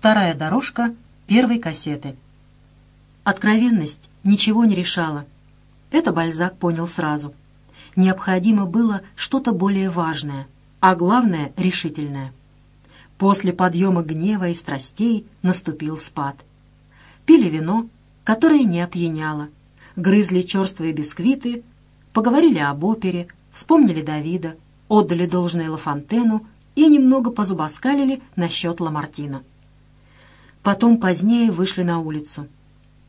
Вторая дорожка первой кассеты. Откровенность ничего не решала. Это Бальзак понял сразу. Необходимо было что-то более важное, а главное — решительное. После подъема гнева и страстей наступил спад. Пили вино, которое не опьяняло, грызли черствые бисквиты, поговорили об опере, вспомнили Давида, отдали должное Лафонтену и немного позубоскалили насчет Ламартина. Потом позднее вышли на улицу.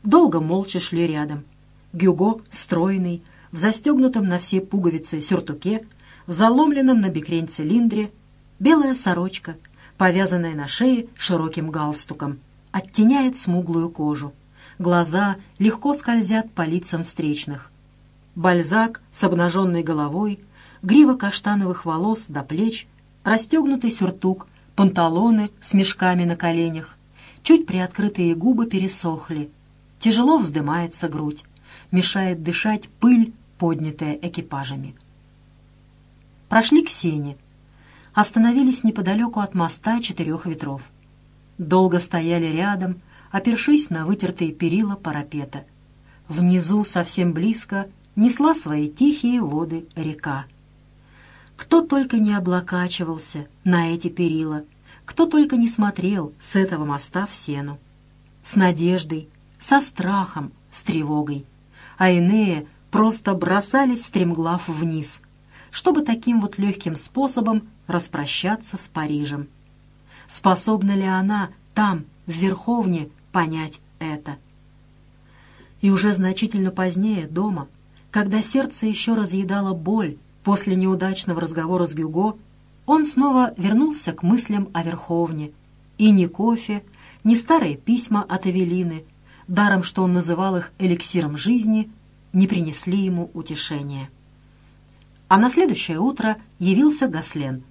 Долго молча шли рядом. Гюго, стройный, в застегнутом на все пуговицы сюртуке, в заломленном на бекрень цилиндре, белая сорочка, повязанная на шее широким галстуком, оттеняет смуглую кожу. Глаза легко скользят по лицам встречных. Бальзак с обнаженной головой, грива каштановых волос до плеч, расстегнутый сюртук, панталоны с мешками на коленях, чуть приоткрытые губы пересохли, тяжело вздымается грудь, мешает дышать пыль, поднятая экипажами. Прошли к сене, остановились неподалеку от моста четырех ветров. Долго стояли рядом, опершись на вытертые перила парапета. Внизу, совсем близко, несла свои тихие воды река. Кто только не облокачивался на эти перила, кто только не смотрел с этого моста в сену. С надеждой, со страхом, с тревогой. А иные просто бросались стремглав вниз, чтобы таким вот легким способом распрощаться с Парижем. Способна ли она там, в Верховне, понять это? И уже значительно позднее, дома, когда сердце еще разъедало боль после неудачного разговора с Гюго, он снова вернулся к мыслям о Верховне. И ни кофе, ни старые письма от Эвелины, даром что он называл их эликсиром жизни, не принесли ему утешения. А на следующее утро явился Гаслен.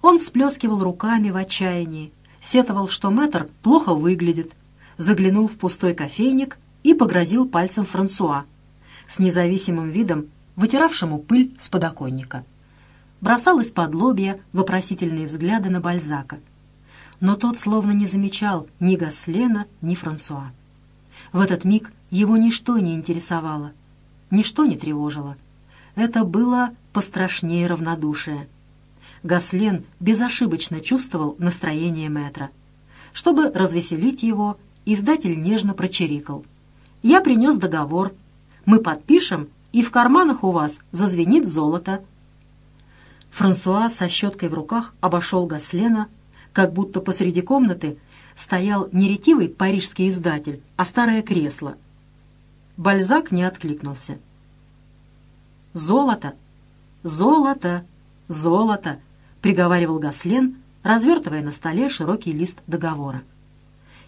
Он всплескивал руками в отчаянии, сетовал, что мэтр плохо выглядит, заглянул в пустой кофейник и погрозил пальцем Франсуа, с независимым видом вытиравшему пыль с подоконника бросал из-под лобья вопросительные взгляды на Бальзака. Но тот словно не замечал ни Гаслена, ни Франсуа. В этот миг его ничто не интересовало, ничто не тревожило. Это было пострашнее равнодушие. Гаслен безошибочно чувствовал настроение мэтра. Чтобы развеселить его, издатель нежно прочирикал. «Я принес договор. Мы подпишем, и в карманах у вас зазвенит золото. Франсуа со щеткой в руках обошел Гаслена, как будто посреди комнаты стоял не ретивый парижский издатель, а старое кресло. Бальзак не откликнулся. «Золото! Золото! Золото!» — приговаривал Гаслен, развертывая на столе широкий лист договора.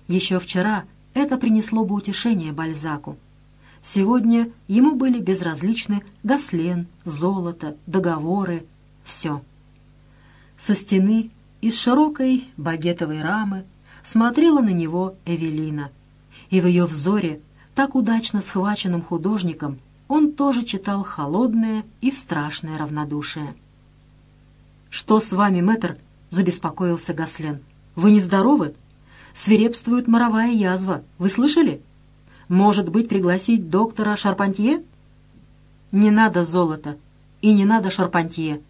Еще вчера это принесло бы утешение Бальзаку. Сегодня ему были безразличны Гаслен, золото, договоры, все. Со стены из широкой багетовой рамы смотрела на него Эвелина. И в ее взоре, так удачно схваченным художником, он тоже читал холодное и страшное равнодушие. «Что с вами, мэтр?» — забеспокоился Гаслен. «Вы нездоровы? Свирепствует моровая язва. Вы слышали? Может быть, пригласить доктора Шарпантье?» «Не надо золота и не надо Шарпантье»,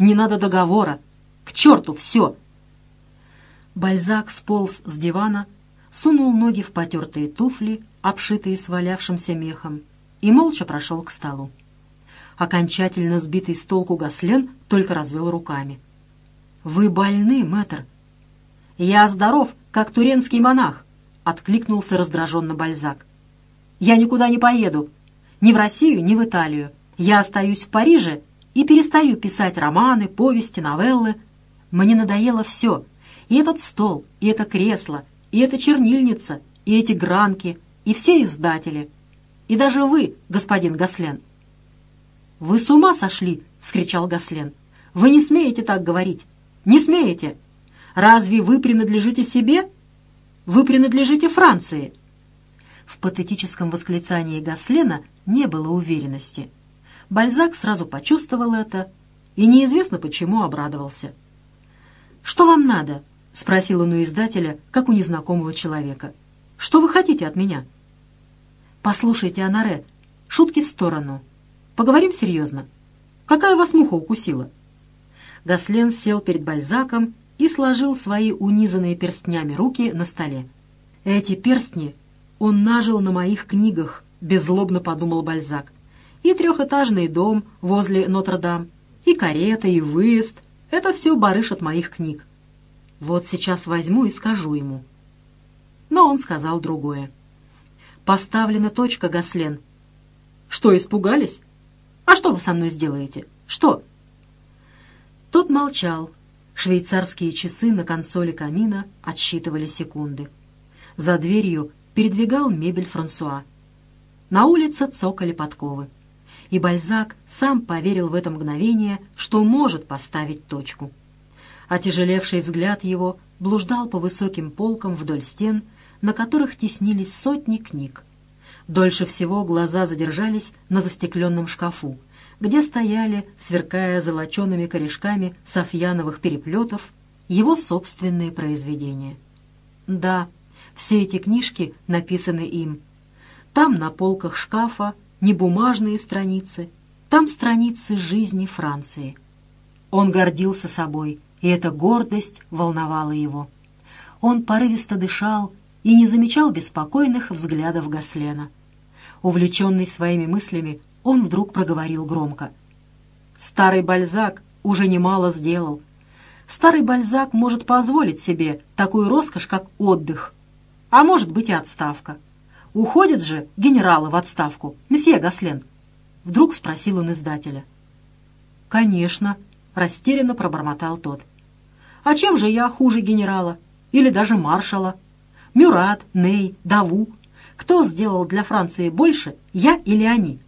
не надо договора. К черту все!» Бальзак сполз с дивана, сунул ноги в потертые туфли, обшитые свалявшимся мехом, и молча прошел к столу. Окончательно сбитый с толку Гаслен только развел руками. «Вы больны, мэтр?» «Я здоров, как туренский монах», — откликнулся раздраженно Бальзак. «Я никуда не поеду. Ни в Россию, ни в Италию. Я остаюсь в Париже и перестаю писать романы, повести, новеллы. Мне надоело все. И этот стол, и это кресло, и эта чернильница, и эти гранки, и все издатели. И даже вы, господин Гаслен. «Вы с ума сошли!» — вскричал Гаслен. «Вы не смеете так говорить! Не смеете! Разве вы принадлежите себе? Вы принадлежите Франции!» В патетическом восклицании Гаслена не было уверенности — Бальзак сразу почувствовал это и неизвестно почему обрадовался. «Что вам надо?» — спросил он у издателя, как у незнакомого человека. «Что вы хотите от меня?» «Послушайте, Анаре, шутки в сторону. Поговорим серьезно. Какая вас муха укусила?» Гаслен сел перед Бальзаком и сложил свои унизанные перстнями руки на столе. «Эти перстни он нажил на моих книгах», — беззлобно подумал Бальзак. «И трехэтажный дом возле Нотр-Дам, и карета, и выезд — это все барыш от моих книг. Вот сейчас возьму и скажу ему». Но он сказал другое. «Поставлена точка, Гаслен». «Что, испугались? А что вы со мной сделаете? Что?» Тот молчал. Швейцарские часы на консоли камина отсчитывали секунды. За дверью передвигал мебель Франсуа. На улице цокали подковы. И Бальзак сам поверил в это мгновение, что может поставить точку. Отяжелевший взгляд его блуждал по высоким полкам вдоль стен, на которых теснились сотни книг. Дольше всего глаза задержались на застекленном шкафу, где стояли, сверкая золочеными корешками софьяновых переплетов, его собственные произведения. Да, все эти книжки написаны им. Там на полках шкафа не бумажные страницы, там страницы жизни Франции. Он гордился собой, и эта гордость волновала его. Он порывисто дышал и не замечал беспокойных взглядов Гаслена. Увлеченный своими мыслями, он вдруг проговорил громко. «Старый Бальзак уже немало сделал. Старый Бальзак может позволить себе такую роскошь, как отдых, а может быть и отставка. Уходят же генералы в отставку, месье Гаслен?» Вдруг спросил он издателя. «Конечно», — растерянно пробормотал тот. «А чем же я хуже генерала? Или даже маршала? Мюрат, Ней, Даву. Кто сделал для Франции больше, я или они?»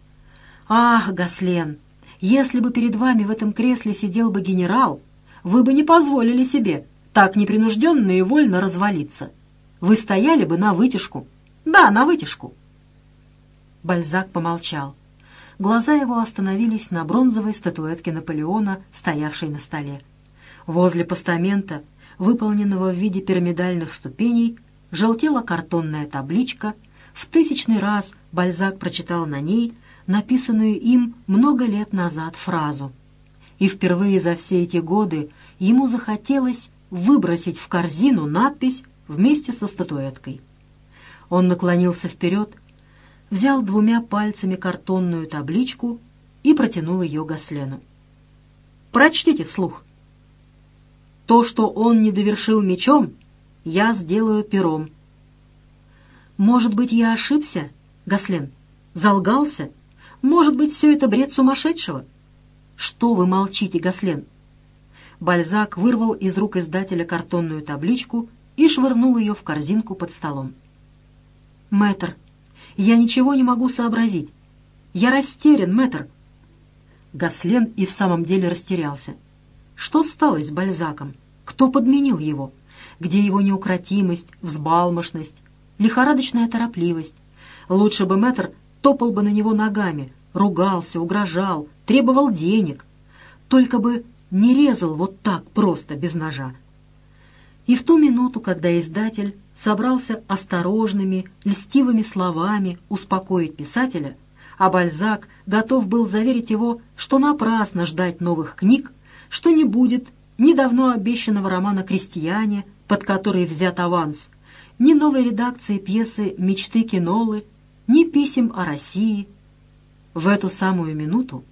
«Ах, Гаслен, если бы перед вами в этом кресле сидел бы генерал, вы бы не позволили себе так непринужденно и вольно развалиться. Вы стояли бы на вытяжку. Да, на вытяжку». Бальзак помолчал. Глаза его остановились на бронзовой статуэтке Наполеона, стоявшей на столе. Возле постамента, выполненного в виде пирамидальных ступеней, желтела картонная табличка. В тысячный раз Бальзак прочитал на ней написанную им много лет назад фразу. И впервые за все эти годы ему захотелось выбросить в корзину надпись вместе со статуэткой. Он наклонился вперед, взял двумя пальцами картонную табличку и протянул ее Гаслену. «Прочтите вслух. То, что он не довершил мечом, я сделаю пером». «Может быть, я ошибся, Гаслен? Залгался?» Может быть, все это бред сумасшедшего? Что вы молчите, Гаслен? Бальзак вырвал из рук издателя картонную табличку и швырнул ее в корзинку под столом. «Мэтр, я ничего не могу сообразить. Я растерян, мэтр». Гаслен и в самом деле растерялся. Что стало с Бальзаком? Кто подменил его? Где его неукротимость, взбалмошность, лихорадочная торопливость? Лучше бы мэтр топал бы на него ногами, ругался, угрожал, требовал денег. Только бы не резал вот так просто, без ножа. И в ту минуту, когда издатель собрался осторожными, льстивыми словами успокоить писателя, а Бальзак готов был заверить его, что напрасно ждать новых книг, что не будет ни давно обещанного романа «Крестьяне», под который взят аванс, ни новой редакции пьесы «Мечты Кинолы», ни писем о России. В эту самую минуту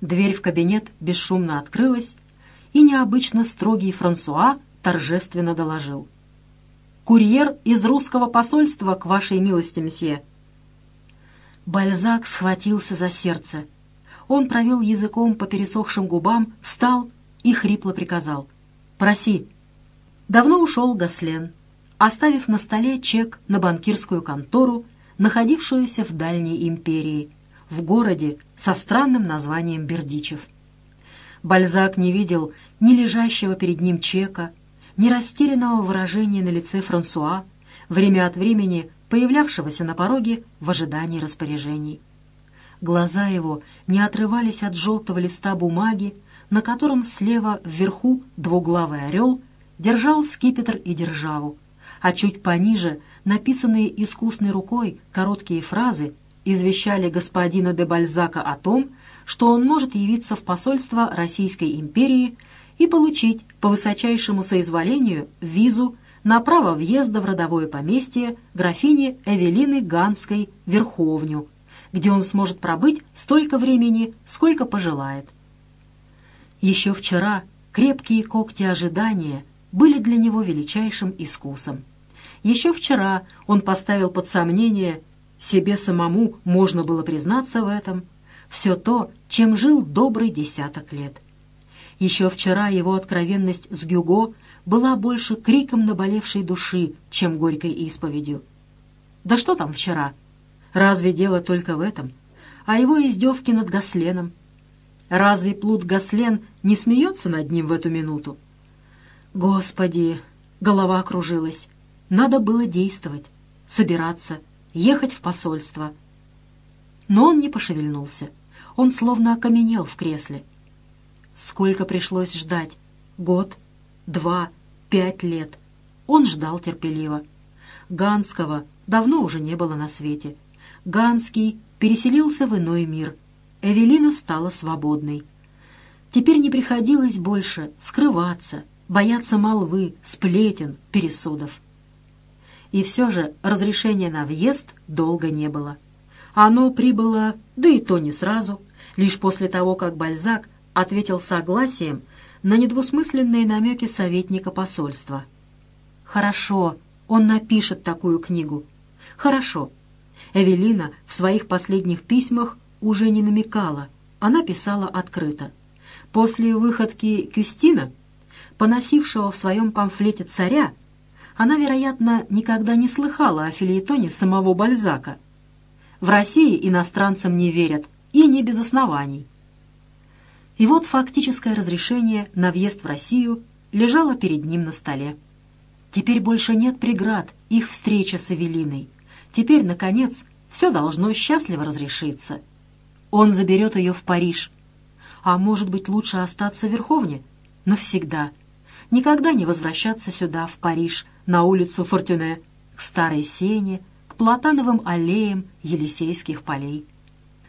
дверь в кабинет бесшумно открылась, и необычно строгий Франсуа торжественно доложил. «Курьер из русского посольства к вашей милости, месье». Бальзак схватился за сердце. Он провел языком по пересохшим губам, встал и хрипло приказал. «Проси». Давно ушел Гаслен, оставив на столе чек на банкирскую контору находившуюся в Дальней империи, в городе со странным названием Бердичев. Бальзак не видел ни лежащего перед ним чека, ни растерянного выражения на лице Франсуа, время от времени появлявшегося на пороге в ожидании распоряжений. Глаза его не отрывались от желтого листа бумаги, на котором слева вверху двуглавый орел держал скипетр и державу, а чуть пониже написанные искусной рукой короткие фразы извещали господина де Бальзака о том, что он может явиться в посольство Российской империи и получить по высочайшему соизволению визу на право въезда в родовое поместье графини Эвелины Ганской Верховню, где он сможет пробыть столько времени, сколько пожелает. Еще вчера крепкие когти ожидания были для него величайшим искусом. Еще вчера он поставил под сомнение, себе самому можно было признаться в этом, все то, чем жил добрый десяток лет. Еще вчера его откровенность с Гюго была больше криком наболевшей души, чем горькой исповедью. Да что там вчера? Разве дело только в этом? А его издевки над Гасленом? Разве плут Гаслен не смеется над ним в эту минуту? Господи! Голова кружилась. Надо было действовать, собираться, ехать в посольство. Но он не пошевельнулся. Он словно окаменел в кресле. Сколько пришлось ждать? Год? Два? Пять лет? Он ждал терпеливо. Ганского давно уже не было на свете. Ганский переселился в иной мир. Эвелина стала свободной. Теперь не приходилось больше скрываться, бояться молвы, сплетен, пересудов. И все же разрешения на въезд долго не было. Оно прибыло, да и то не сразу, лишь после того, как Бальзак ответил согласием на недвусмысленные намеки советника посольства. «Хорошо, он напишет такую книгу. Хорошо». Эвелина в своих последних письмах уже не намекала, она писала открыто. После выходки Кюстина, поносившего в своем памфлете царя, она, вероятно, никогда не слыхала о филеетоне самого Бальзака. В России иностранцам не верят, и не без оснований. И вот фактическое разрешение на въезд в Россию лежало перед ним на столе. Теперь больше нет преград их встреча с Эвелиной. Теперь, наконец, все должно счастливо разрешиться. Он заберет ее в Париж. А может быть, лучше остаться в Верховне? Навсегда. Никогда не возвращаться сюда, в Париж, на улицу Фортюне, к Старой Сене, к платановым аллеям Елисейских полей.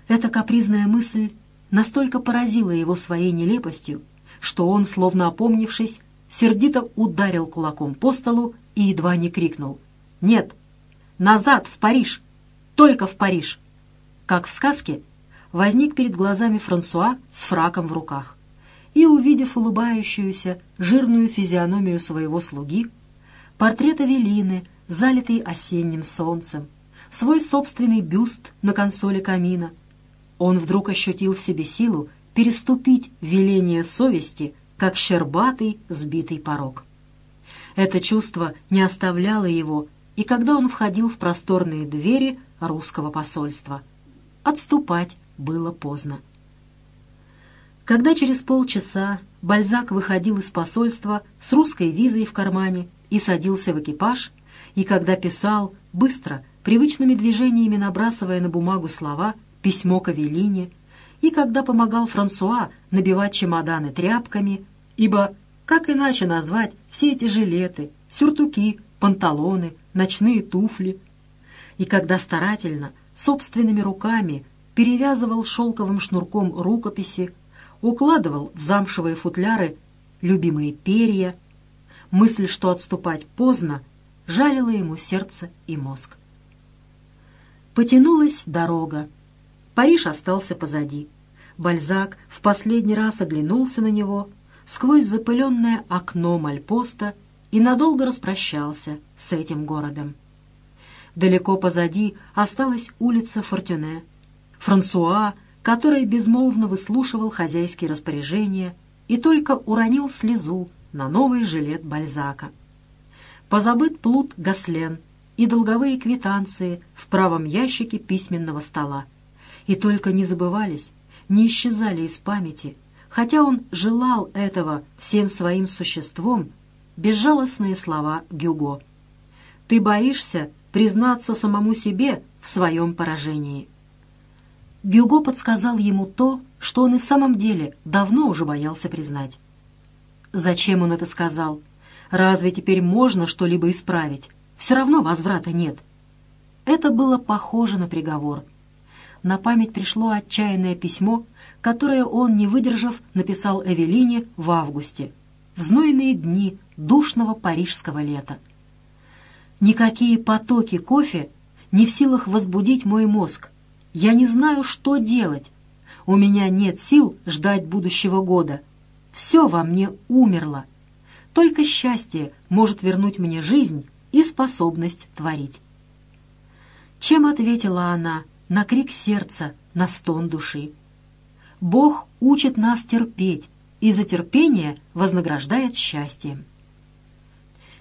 Эта капризная мысль настолько поразила его своей нелепостью, что он, словно опомнившись, сердито ударил кулаком по столу и едва не крикнул «Нет! Назад, в Париж! Только в Париж!» Как в сказке, возник перед глазами Франсуа с фраком в руках и, увидев улыбающуюся, жирную физиономию своего слуги, портрет Авелины, залитый осенним солнцем, свой собственный бюст на консоли камина. Он вдруг ощутил в себе силу переступить веление совести, как щербатый сбитый порог. Это чувство не оставляло его, и когда он входил в просторные двери русского посольства. Отступать было поздно. Когда через полчаса Бальзак выходил из посольства с русской визой в кармане и садился в экипаж, и когда писал, быстро, привычными движениями набрасывая на бумагу слова «письмо к Авелине», и когда помогал Франсуа набивать чемоданы тряпками, ибо как иначе назвать все эти жилеты, сюртуки, панталоны, ночные туфли, и когда старательно, собственными руками перевязывал шелковым шнурком рукописи, укладывал в замшевые футляры любимые перья, Мысль, что отступать поздно, жалила ему сердце и мозг. Потянулась дорога. Париж остался позади. Бальзак в последний раз оглянулся на него сквозь запыленное окно мальпоста и надолго распрощался с этим городом. Далеко позади осталась улица Фортюне. Франсуа, который безмолвно выслушивал хозяйские распоряжения и только уронил слезу, на новый жилет Бальзака. Позабыт плут Гаслен и долговые квитанции в правом ящике письменного стола. И только не забывались, не исчезали из памяти, хотя он желал этого всем своим существом, безжалостные слова Гюго. «Ты боишься признаться самому себе в своем поражении». Гюго подсказал ему то, что он и в самом деле давно уже боялся признать. Зачем он это сказал? Разве теперь можно что-либо исправить? Все равно возврата нет. Это было похоже на приговор. На память пришло отчаянное письмо, которое он, не выдержав, написал Эвелине в августе, в знойные дни душного парижского лета. Никакие потоки кофе не в силах возбудить мой мозг. Я не знаю, что делать. У меня нет сил ждать будущего года. Все во мне умерло. Только счастье может вернуть мне жизнь и способность творить. Чем ответила она на крик сердца, на стон души? Бог учит нас терпеть, и за терпение вознаграждает счастьем.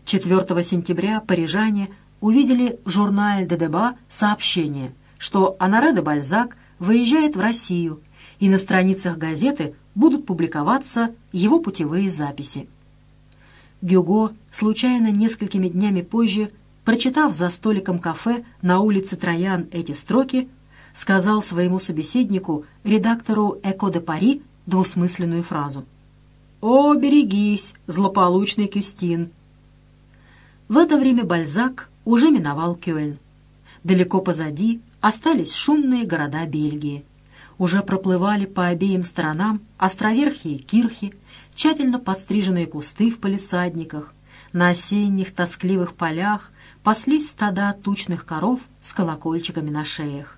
4 сентября парижане увидели в журнале «Де Деба» сообщение, что Анаре де Бальзак выезжает в Россию, и на страницах газеты будут публиковаться его путевые записи. Гюго, случайно несколькими днями позже, прочитав за столиком кафе на улице Троян эти строки, сказал своему собеседнику, редактору «Эко де Пари», двусмысленную фразу. «О, берегись, злополучный Кюстин!» В это время Бальзак уже миновал Кёльн. Далеко позади остались шумные города Бельгии. Уже проплывали по обеим сторонам островерхие кирхи, тщательно подстриженные кусты в палисадниках. На осенних тоскливых полях паслись стада тучных коров с колокольчиками на шеях.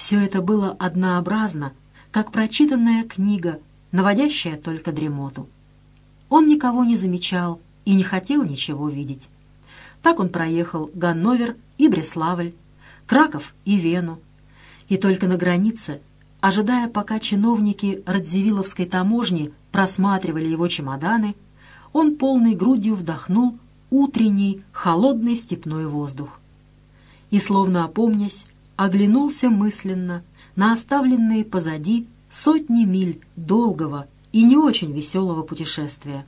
Все это было однообразно, как прочитанная книга, наводящая только дремоту. Он никого не замечал и не хотел ничего видеть. Так он проехал Ганновер и Бреславль, Краков и Вену. И только на границе, ожидая, пока чиновники Радзивилловской таможни просматривали его чемоданы, он полной грудью вдохнул утренний холодный степной воздух. И, словно опомнясь, оглянулся мысленно на оставленные позади сотни миль долгого и не очень веселого путешествия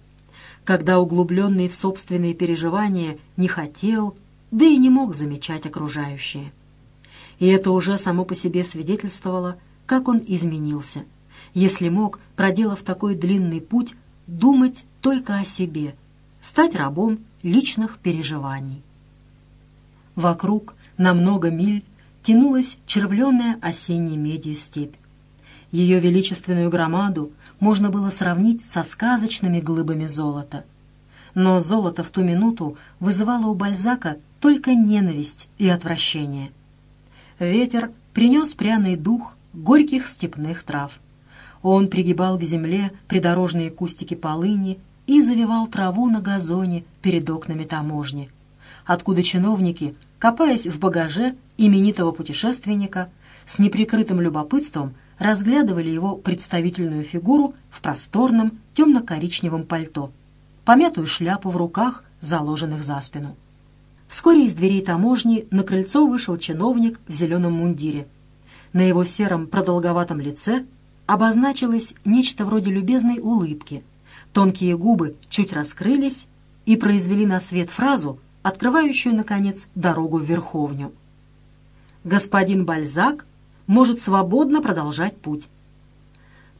когда углубленный в собственные переживания не хотел, да и не мог замечать окружающее. И это уже само по себе свидетельствовало, как он изменился, если мог, проделав такой длинный путь, думать только о себе, стать рабом личных переживаний. Вокруг на много миль тянулась червленная осенней медью степь. Ее величественную громаду можно было сравнить со сказочными глыбами золота. Но золото в ту минуту вызывало у Бальзака только ненависть и отвращение. Ветер принес пряный дух горьких степных трав. Он пригибал к земле придорожные кустики полыни и завивал траву на газоне перед окнами таможни, откуда чиновники, копаясь в багаже именитого путешественника, с неприкрытым любопытством разглядывали его представительную фигуру в просторном темно-коричневом пальто, помятую шляпу в руках, заложенных за спину. Вскоре из дверей таможни на крыльцо вышел чиновник в зеленом мундире. На его сером продолговатом лице обозначилось нечто вроде любезной улыбки. Тонкие губы чуть раскрылись и произвели на свет фразу, открывающую, наконец, дорогу в Верховню. «Господин Бальзак может свободно продолжать путь.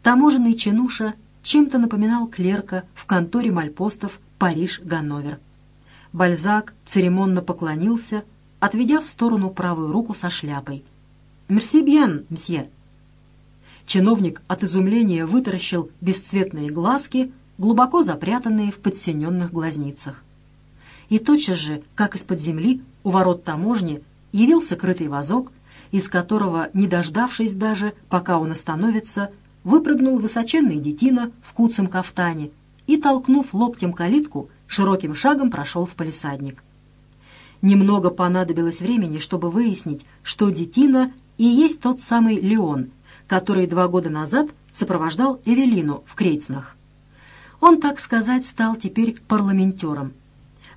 Таможенный чинуша чем-то напоминал клерка в конторе мальпостов Париж-Ганновер. Бальзак церемонно поклонился, отведя в сторону правую руку со шляпой. «Мерси бьен, мсье!» Чиновник от изумления вытаращил бесцветные глазки, глубоко запрятанные в подсиненных глазницах. И тотчас же, как из-под земли, у ворот таможни явился крытый вазок из которого, не дождавшись даже, пока он остановится, выпрыгнул высоченный детина в куцем кафтане и, толкнув локтем калитку, широким шагом прошел в палисадник. Немного понадобилось времени, чтобы выяснить, что детина и есть тот самый Леон, который два года назад сопровождал Эвелину в Крейцнах. Он, так сказать, стал теперь парламентером.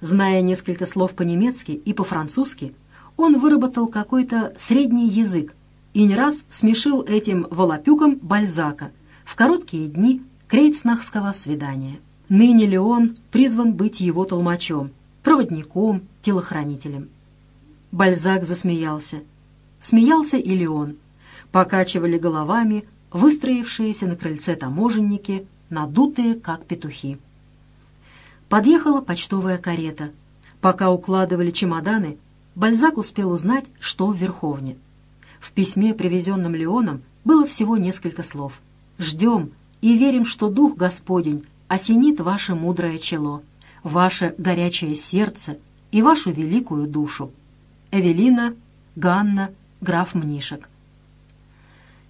Зная несколько слов по-немецки и по-французски, он выработал какой-то средний язык и не раз смешил этим волопюком Бальзака в короткие дни крейцнахского свидания. Ныне ли он призван быть его толмачом, проводником, телохранителем? Бальзак засмеялся. Смеялся и Леон. Покачивали головами выстроившиеся на крыльце таможенники, надутые, как петухи. Подъехала почтовая карета. Пока укладывали чемоданы, Бальзак успел узнать, что в Верховне. В письме, привезенном Леоном, было всего несколько слов. «Ждем и верим, что Дух Господень осенит ваше мудрое чело, ваше горячее сердце и вашу великую душу. Эвелина, Ганна, граф Мнишек».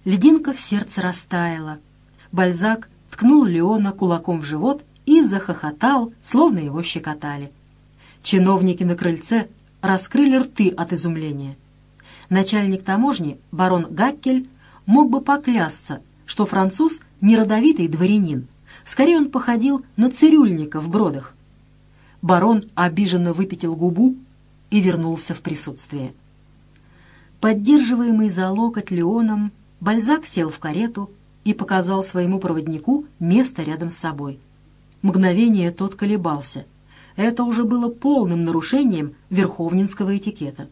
Лединка в сердце растаяла. Бальзак ткнул Леона кулаком в живот и захохотал, словно его щекотали. Чиновники на крыльце раскрыли рты от изумления. Начальник таможни, барон Гаккель, мог бы поклясться, что француз не родовитый дворянин. Скорее он походил на цирюльника в бродах. Барон обиженно выпятил губу и вернулся в присутствие. Поддерживаемый за локоть Леоном, Бальзак сел в карету и показал своему проводнику место рядом с собой. Мгновение тот колебался. Это уже было полным нарушением верховнинского этикета.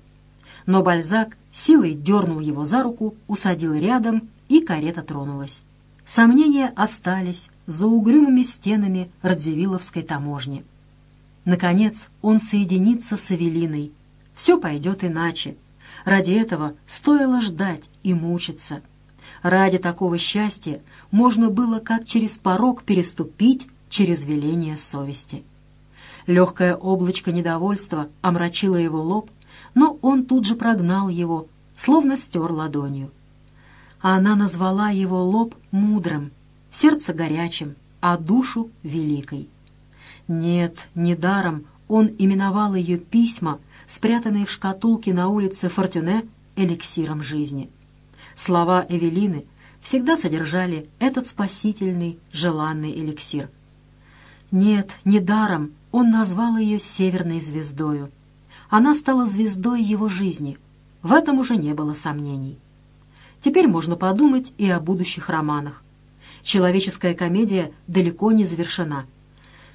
Но Бальзак силой дернул его за руку, усадил рядом, и карета тронулась. Сомнения остались за угрюмыми стенами Радзивилловской таможни. Наконец он соединится с Эвелиной. Все пойдет иначе. Ради этого стоило ждать и мучиться. Ради такого счастья можно было как через порог переступить через веление совести. Легкое облачко недовольства омрачило его лоб, но он тут же прогнал его, словно стер ладонью. А она назвала его лоб мудрым, сердце горячим, а душу великой. Нет, недаром он именовал ее письма, спрятанные в шкатулке на улице Фортюне, эликсиром жизни. Слова Эвелины всегда содержали этот спасительный, желанный эликсир. Нет, недаром он назвал ее «северной звездою», она стала звездой его жизни. В этом уже не было сомнений. Теперь можно подумать и о будущих романах. Человеческая комедия далеко не завершена.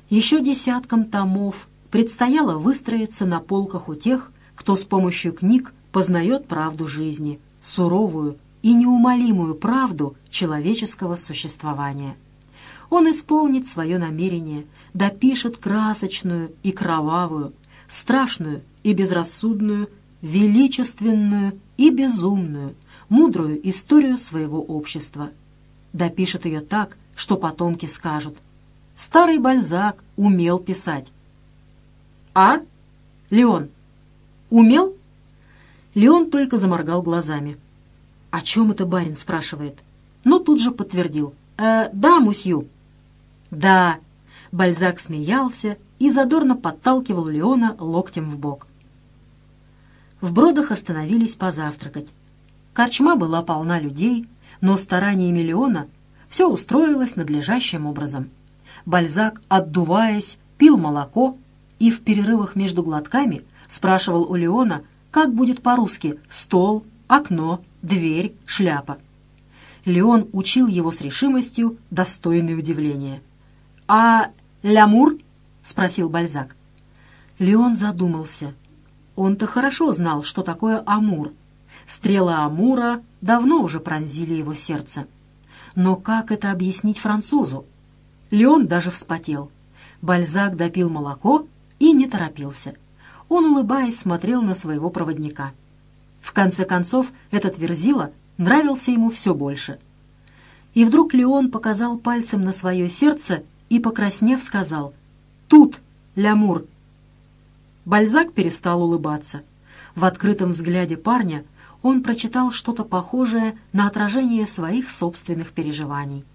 Еще десяткам томов предстояло выстроиться на полках у тех, кто с помощью книг познает правду жизни, суровую и неумолимую правду человеческого существования. Он исполнит свое намерение, допишет красочную и кровавую, страшную и безрассудную, величественную и безумную, мудрую историю своего общества. Допишет ее так, что потомки скажут. Старый Бальзак умел писать. А? Леон. Умел? Леон только заморгал глазами. «О чем это барин?» — спрашивает. Но тут же подтвердил. «Э, «Да, мусью». «Да». Бальзак смеялся и задорно подталкивал Леона локтем в бок. В Бродах остановились позавтракать. Корчма была полна людей, но стараниями Леона все устроилось надлежащим образом. Бальзак, отдуваясь, пил молоко и в перерывах между глотками спрашивал у Леона, как будет по-русски «стол», «окно», «дверь», «шляпа». Леон учил его с решимостью, достойной удивления. «А лямур?» — спросил Бальзак. Леон задумался. Он-то хорошо знал, что такое Амур. Стрелы Амура давно уже пронзили его сердце. Но как это объяснить французу? Леон даже вспотел. Бальзак допил молоко и не торопился. Он, улыбаясь, смотрел на своего проводника. В конце концов, этот верзила нравился ему все больше. И вдруг Леон показал пальцем на свое сердце и, покраснев, сказал «Тут, лямур!» Бальзак перестал улыбаться. В открытом взгляде парня он прочитал что-то похожее на отражение своих собственных переживаний.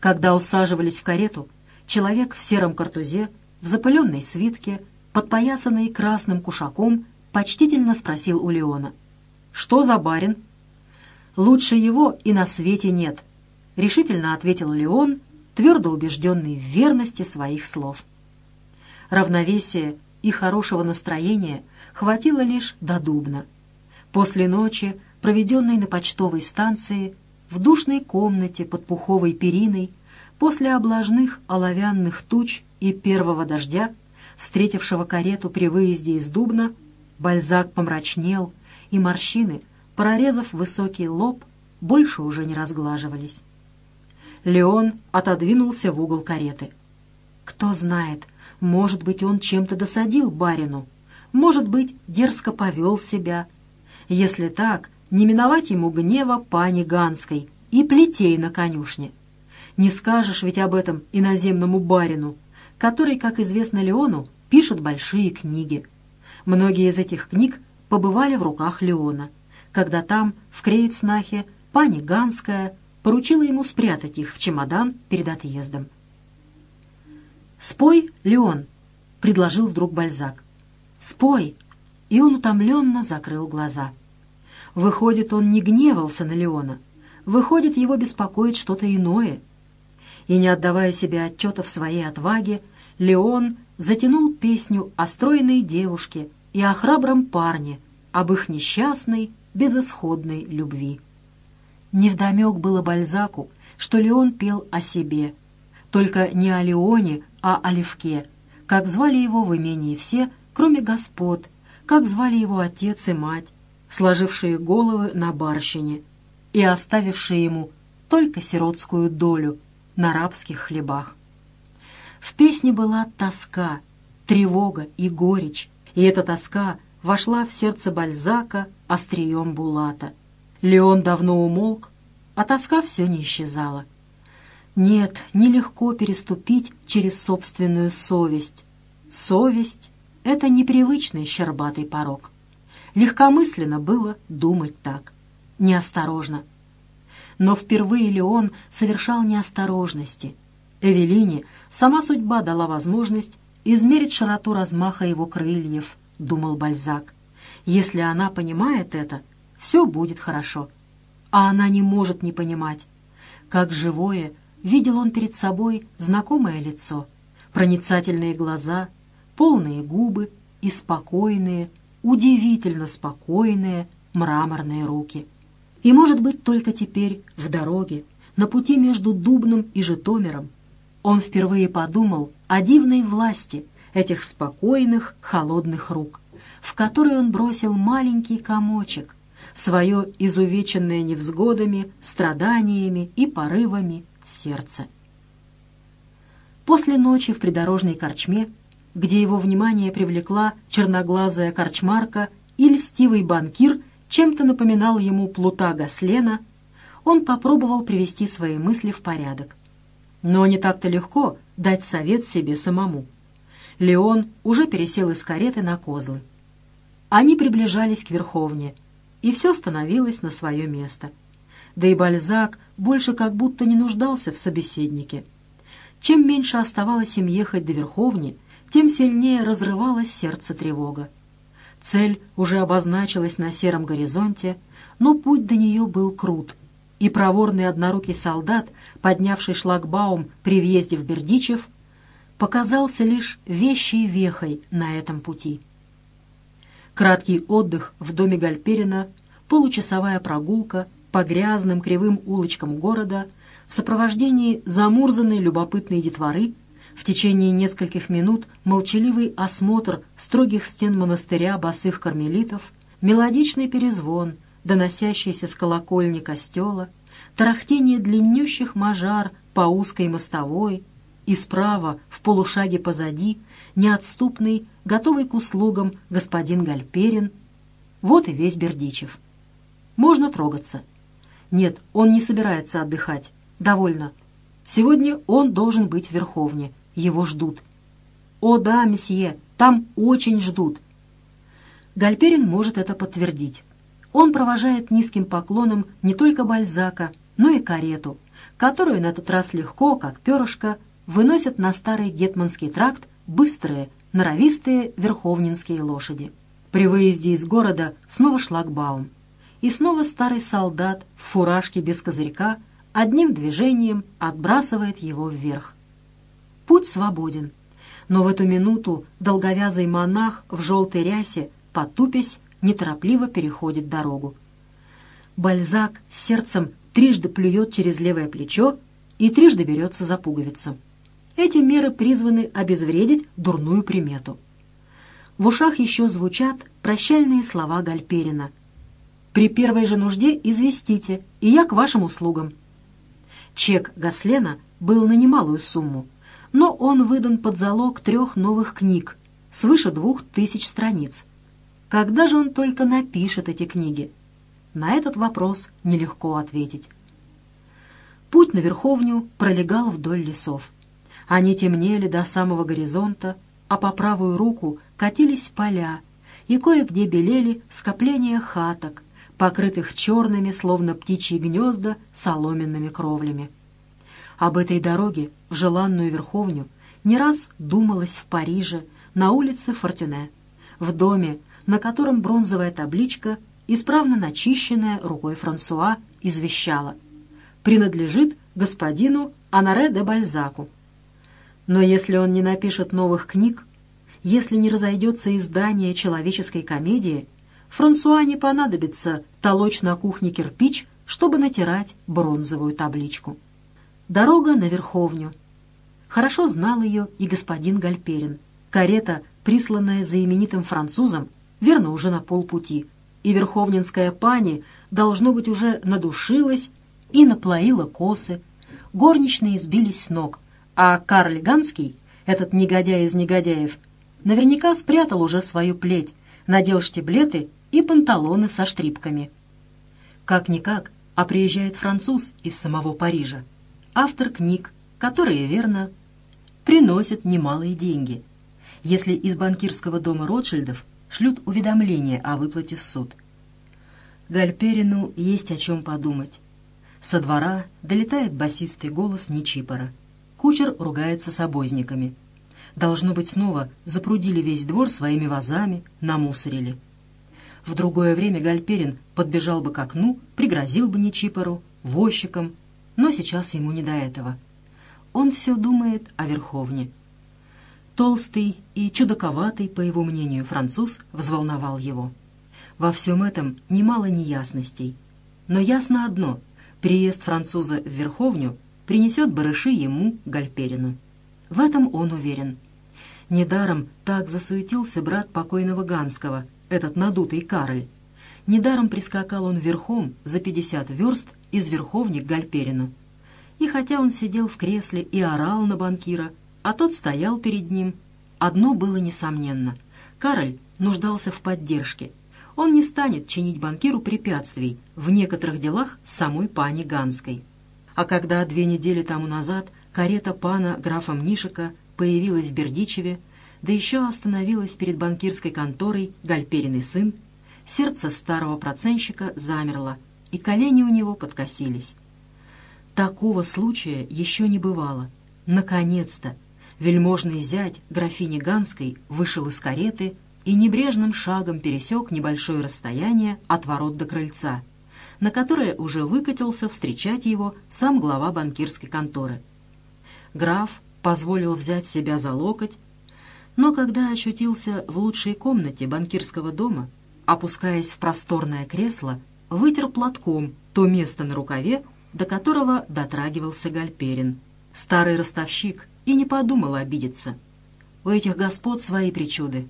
Когда усаживались в карету, человек в сером картузе, в запыленной свитке, подпоясанный красным кушаком, почтительно спросил у Леона. «Что за барин?» «Лучше его и на свете нет», — решительно ответил Леон, твердо убежденный в верности своих слов. Равновесие и хорошего настроения хватило лишь до Дубна. После ночи, проведенной на почтовой станции, в душной комнате под пуховой периной, после облажных оловянных туч и первого дождя, встретившего карету при выезде из Дубна, Бальзак помрачнел, и морщины, прорезав высокий лоб, больше уже не разглаживались. Леон отодвинулся в угол кареты. Кто знает, Может быть, он чем-то досадил барину, может быть, дерзко повел себя. Если так, не миновать ему гнева пани Ганской и плетей на конюшне. Не скажешь ведь об этом иноземному барину, который, как известно Леону, пишет большие книги. Многие из этих книг побывали в руках Леона, когда там, в Крейцнахе, пани Ганская поручила ему спрятать их в чемодан перед отъездом. «Спой, Леон», — предложил вдруг Бальзак. «Спой!» И он утомленно закрыл глаза. Выходит, он не гневался на Леона. Выходит, его беспокоит что-то иное. И не отдавая себе отчета в своей отваге, Леон затянул песню о стройной девушке и о храбром парне, об их несчастной, безысходной любви. Невдомек было Бальзаку, что Леон пел о себе, только не о Леоне, а о Левке, как звали его в имении все, кроме господ, как звали его отец и мать, сложившие головы на барщине и оставившие ему только сиротскую долю на рабских хлебах. В песне была тоска, тревога и горечь, и эта тоска вошла в сердце Бальзака острием Булата. Леон давно умолк, а тоска все не исчезала. Нет, нелегко переступить через собственную совесть. Совесть — это непривычный щербатый порог. Легкомысленно было думать так. Неосторожно. Но впервые Леон совершал неосторожности. Эвелине сама судьба дала возможность измерить широту размаха его крыльев, думал Бальзак. Если она понимает это, все будет хорошо. А она не может не понимать. Как живое, видел он перед собой знакомое лицо, проницательные глаза, полные губы и спокойные, удивительно спокойные мраморные руки. И, может быть, только теперь, в дороге, на пути между Дубном и Житомиром, он впервые подумал о дивной власти этих спокойных, холодных рук, в которые он бросил маленький комочек, свое изувеченное невзгодами, страданиями и порывами сердце. После ночи в придорожной корчме, где его внимание привлекла черноглазая корчмарка и льстивый банкир, чем-то напоминал ему плута Гаслена, он попробовал привести свои мысли в порядок. Но не так-то легко дать совет себе самому. Леон уже пересел из кареты на козлы. Они приближались к Верховне, и все становилось на свое место. Да и Бальзак больше как будто не нуждался в собеседнике. Чем меньше оставалось им ехать до Верховни, тем сильнее разрывалось сердце тревога. Цель уже обозначилась на сером горизонте, но путь до нее был крут — и проворный однорукий солдат, поднявший шлагбаум при въезде в Бердичев, показался лишь вещей вехой на этом пути. Краткий отдых в доме Гальперина, получасовая прогулка по грязным кривым улочкам города в сопровождении замурзанной любопытной детворы, в течение нескольких минут молчаливый осмотр строгих стен монастыря босых кармелитов, мелодичный перезвон — доносящийся с колокольни костела, тарахтение длиннющих мажар по узкой мостовой, и справа, в полушаге позади, неотступный, готовый к услугам господин Гальперин. Вот и весь Бердичев. Можно трогаться. Нет, он не собирается отдыхать. Довольно. Сегодня он должен быть в Верховне. Его ждут. О да, месье, там очень ждут. Гальперин может это подтвердить он провожает низким поклоном не только Бальзака, но и карету, которую на этот раз легко, как перышко, выносят на старый гетманский тракт быстрые, норовистые верховнинские лошади. При выезде из города снова шлагбаум. И снова старый солдат в фуражке без козырька одним движением отбрасывает его вверх. Путь свободен. Но в эту минуту долговязый монах в желтой рясе, потупясь, неторопливо переходит дорогу. Бальзак сердцем трижды плюет через левое плечо и трижды берется за пуговицу. Эти меры призваны обезвредить дурную примету. В ушах еще звучат прощальные слова Гальперина. «При первой же нужде известите, и я к вашим услугам». Чек Гаслена был на немалую сумму, но он выдан под залог трех новых книг, свыше двух тысяч страниц. Когда же он только напишет эти книги? На этот вопрос нелегко ответить. Путь на Верховню пролегал вдоль лесов. Они темнели до самого горизонта, а по правую руку катились поля, и кое-где белели скопления хаток, покрытых черными, словно птичьи гнезда, соломенными кровлями. Об этой дороге в желанную Верховню не раз думалось в Париже, на улице Фортюне, в доме, на котором бронзовая табличка, исправно начищенная рукой Франсуа, извещала «Принадлежит господину Анаре де Бальзаку». Но если он не напишет новых книг, если не разойдется издание человеческой комедии, Франсуа не понадобится толочь на кухне кирпич, чтобы натирать бронзовую табличку. Дорога на Верховню. Хорошо знал ее и господин Гальперин. Карета, присланная за именитым французом, верно уже на полпути, и верховнинская пани, должно быть, уже надушилась и наплоила косы. Горничные сбились с ног, а Карл Ганский, этот негодяй из негодяев, наверняка спрятал уже свою плеть, надел штиблеты и панталоны со штрипками. Как-никак, а приезжает француз из самого Парижа автор книг, которые, верно, приносят немалые деньги, если из банкирского дома Ротшильдов шлют уведомление о выплате в суд. Гальперину есть о чем подумать. Со двора долетает басистый голос Нечипора. Кучер ругается с обозниками. Должно быть, снова запрудили весь двор своими вазами, намусорили. В другое время Гальперин подбежал бы к окну, пригрозил бы Нечипору, возчикам, но сейчас ему не до этого. Он все думает о Верховне. Толстый и чудаковатый, по его мнению, француз взволновал его. Во всем этом немало неясностей. Но ясно одно — приезд француза в Верховню принесет барыши ему, Гальперину. В этом он уверен. Недаром так засуетился брат покойного Ганского, этот надутый Карль. Недаром прискакал он верхом за пятьдесят верст из Верховни к Гальперину. И хотя он сидел в кресле и орал на банкира, а тот стоял перед ним, одно было несомненно. Кароль нуждался в поддержке. Он не станет чинить банкиру препятствий в некоторых делах самой пани Ганской. А когда две недели тому назад карета пана графа Мнишика появилась в Бердичеве, да еще остановилась перед банкирской конторой Гальперин сын, сердце старого проценщика замерло, и колени у него подкосились. Такого случая еще не бывало. Наконец-то! Вельможный зять графини Ганской вышел из кареты и небрежным шагом пересек небольшое расстояние от ворот до крыльца, на которое уже выкатился встречать его сам глава банкирской конторы. Граф позволил взять себя за локоть, но когда очутился в лучшей комнате банкирского дома, опускаясь в просторное кресло, вытер платком то место на рукаве, до которого дотрагивался Гальперин. Старый ростовщик и не подумал обидеться. У этих господ свои причуды.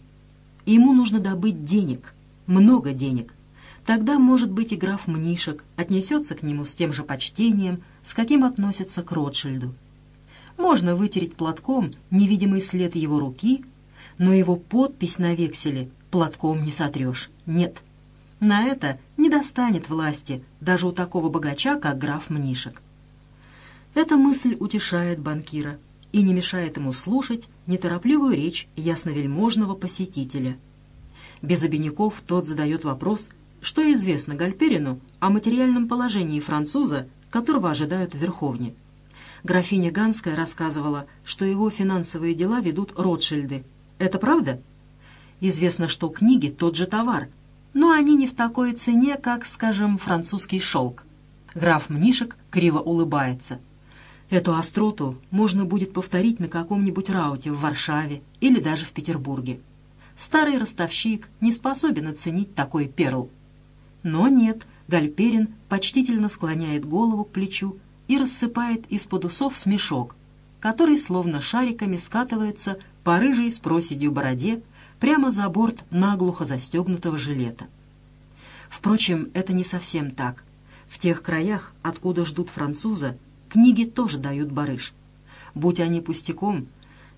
Ему нужно добыть денег, много денег. Тогда, может быть, и граф Мнишек отнесется к нему с тем же почтением, с каким относится к Ротшильду. Можно вытереть платком невидимый след его руки, но его подпись на векселе платком не сотрешь. Нет. На это не достанет власти даже у такого богача, как граф Мнишек. Эта мысль утешает банкира и не мешает ему слушать неторопливую речь ясновельможного посетителя. Без обиняков тот задает вопрос, что известно Гальперину о материальном положении француза, которого ожидают в Верховне. Графиня Ганская рассказывала, что его финансовые дела ведут Ротшильды. Это правда? Известно, что книги — тот же товар — но они не в такой цене, как, скажем, французский шелк. Граф Мнишек криво улыбается. Эту остроту можно будет повторить на каком-нибудь рауте в Варшаве или даже в Петербурге. Старый ростовщик не способен оценить такой перл. Но нет, Гальперин почтительно склоняет голову к плечу и рассыпает из-под усов смешок, который словно шариками скатывается по рыжей с проседью бороде прямо за борт наглухо застегнутого жилета. Впрочем, это не совсем так. В тех краях, откуда ждут француза, книги тоже дают барыш. Будь они пустяком,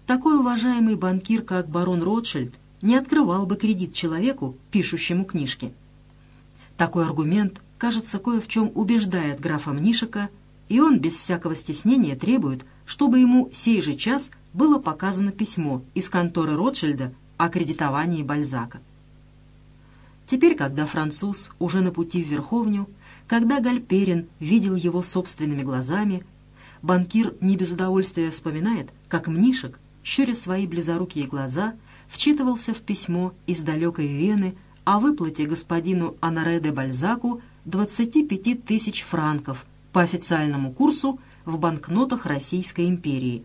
такой уважаемый банкир, как барон Ротшильд, не открывал бы кредит человеку, пишущему книжки. Такой аргумент, кажется, кое в чем убеждает графа Мнишика, и он без всякого стеснения требует, чтобы ему сей же час было показано письмо из конторы Ротшильда о кредитовании Бальзака. Теперь, когда француз уже на пути в Верховню, когда Гальперин видел его собственными глазами, банкир не без удовольствия вспоминает, как Мнишек, щуря свои близорукие глаза, вчитывался в письмо из далекой Вены о выплате господину Анаре де Бальзаку 25 тысяч франков по официальному курсу в банкнотах Российской империи.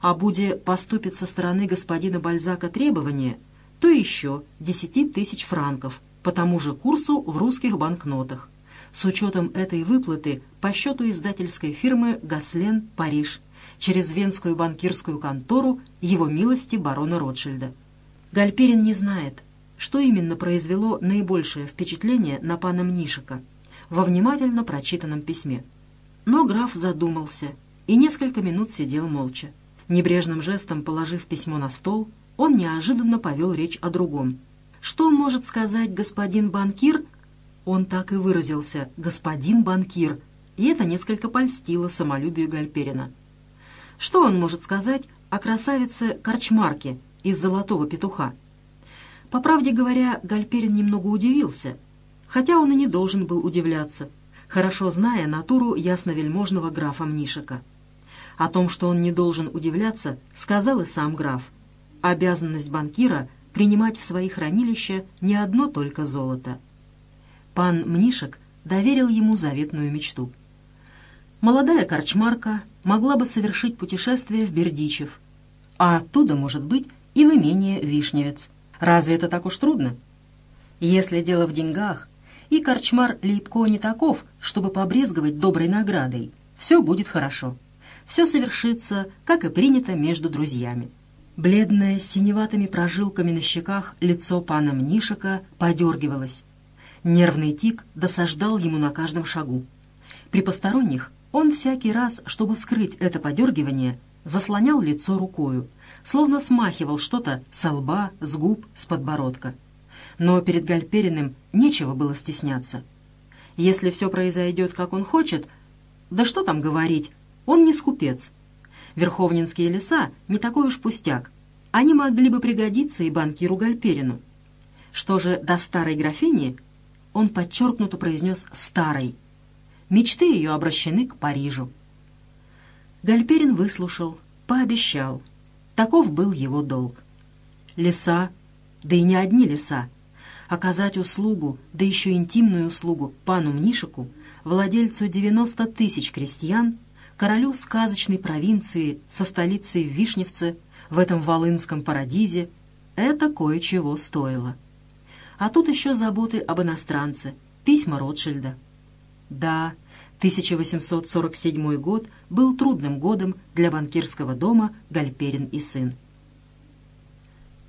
А буде поступит со стороны господина Бальзака требование, то еще 10 тысяч франков по тому же курсу в русских банкнотах с учетом этой выплаты по счету издательской фирмы «Гаслен, Париж» через венскую банкирскую контору его милости барона Ротшильда. Гальперин не знает, что именно произвело наибольшее впечатление на пана Мнишика во внимательно прочитанном письме. Но граф задумался и несколько минут сидел молча. Небрежным жестом положив письмо на стол, он неожиданно повел речь о другом. Что может сказать господин банкир он так и выразился «господин банкир», и это несколько польстило самолюбию Гальперина. Что он может сказать о красавице Корчмарке из «Золотого петуха»? По правде говоря, Гальперин немного удивился, хотя он и не должен был удивляться, хорошо зная натуру ясновельможного графа Мнишика. О том, что он не должен удивляться, сказал и сам граф. Обязанность банкира — принимать в свои хранилища не одно только золото — Пан Мнишек доверил ему заветную мечту. Молодая корчмарка могла бы совершить путешествие в Бердичев, а оттуда, может быть, и в имение Вишневец. Разве это так уж трудно? Если дело в деньгах, и корчмар Лейбко не таков, чтобы побрезговать доброй наградой, все будет хорошо. Все совершится, как и принято между друзьями. Бледное, с синеватыми прожилками на щеках лицо пана Мнишика подергивалось. Нервный тик досаждал ему на каждом шагу. При посторонних он всякий раз, чтобы скрыть это подергивание, заслонял лицо рукою, словно смахивал что-то со лба, с губ, с подбородка. Но перед Гальпериным нечего было стесняться. Если все произойдет, как он хочет, да что там говорить, он не скупец. Верховнинские леса не такой уж пустяк. Они могли бы пригодиться и банкиру Гальперину. Что же до старой графини, он подчеркнуто произнес «старой». Мечты ее обращены к Парижу. Гальперин выслушал, пообещал. Таков был его долг. Леса, да и не одни леса, оказать услугу, да еще интимную услугу пану Мнишику, владельцу 90 тысяч крестьян, королю сказочной провинции со столицей в Вишневце, в этом волынском парадизе, это кое-чего стоило. А тут еще заботы об иностранце, письма Ротшильда. Да, 1847 год был трудным годом для банкирского дома Гальперин и сын.